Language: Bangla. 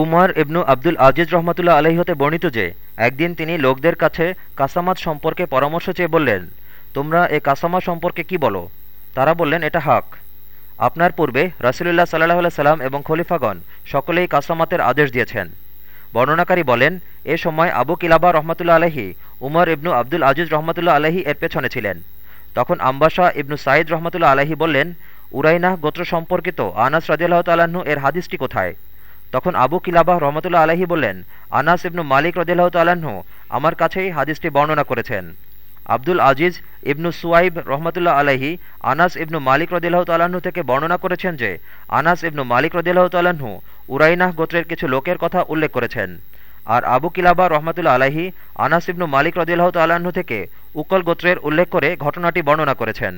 উমর ইবনু আব্দুল আজিজ রহমতুল্লাহ আলহী হতে বর্ণিত যে, একদিন তিনি লোকদের কাছে কাসামাত সম্পর্কে পরামর্শ চেয়ে বললেন, তোমরা এ কাসামা সম্পর্কে কি বলো? তারা বললেন, এটা হাক। আপনার পূর্বে রাসুলুল্লাহ সাল্লাহ সাল্লাম এবং খলিফাগণ সকলেই কাসামাতের আদেশ দিয়েছেন। বর্ণনাকারী বলেন, এ সময় আবু কিলাবা রহমতুল্লা আলহী উমর ইবনু আব্দুল আজিজ রহমতুল্লাহ আলহী এর পেছনে ছিলেন। তখন আম্বাসা ইবনু সাইদ রহমতুল্লা আলহী বললেন উরাইনা গোত্র সম্পর্কিত আনাস রাজিয়াল্লাহ তাল্লাহ্ন এর হাদিসটি কোথায়? তখন আবু কিলাবাহ রহমতুল্লা আলহী বললেন, আনাস ইবনু মালিক রদিল্লাহ তাল্লাহ্ন আমার কাছেই হাদিসটি বর্ণনা করেছেন। আব্দুল আজিজ ইবনু সুয়াইব রহমতুল্লাহ আলহী আনাস ইবনু মালিক রদিল্লাহ তাল্লাহ্ন থেকে বর্ণনা করেছেন যে, আনাস ইবনু মালিক রদিল্লাহ তাল্লাহ্ন উরাইনাহ গোত্রের কিছু লোকের কথা উল্লেখ করেছেন। আর আবু কিলাবা রহমতুল্লা আলাহি আনাস ইবনু মালিক রদিল্লাহ তাল্লাহ্ন থেকে উকল গোত্রের উল্লেখ করে ঘটনাটি বর্ণনা করেছেন।